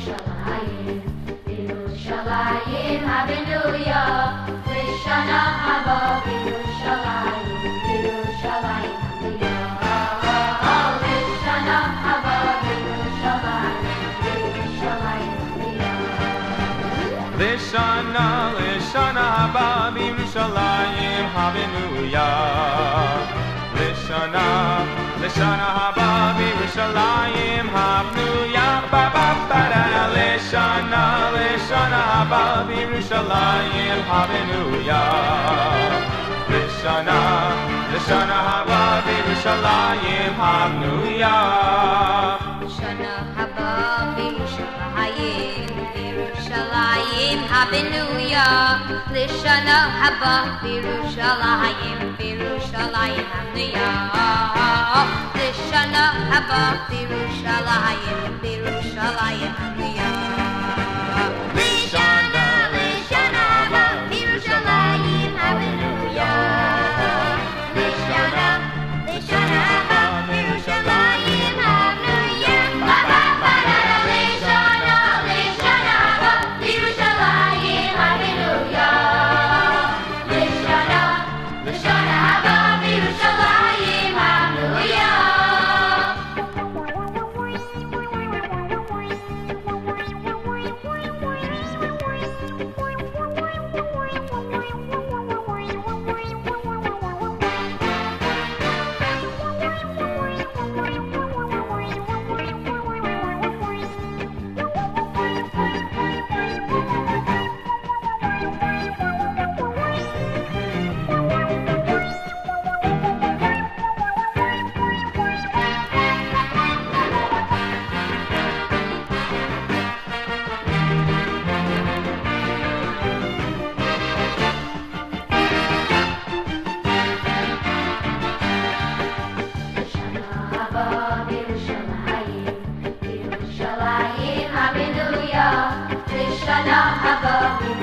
Lishana haba, Yerushalayim, Yerushalayim, Lishana haba, Yerushalayim, Yerushalayim, Hallelujah. Lishana, Lishana haba, Yerushalayim, Hallelujah. Lishana, Lishana haba, Yerushalayim. Lishana haba b'Yerushalayim Hallelujah. Lishana, Lishana haba b'Yerushalayim Hallelujah. Shana haba b'Yerushalayim, b'Yerushalayim, Hallelujah. Lishana haba b'Yerushalayim, b'Yerushalayim, Hallelujah. Lishana haba b'Yerushalayim, Hallelujah. Lishana Haba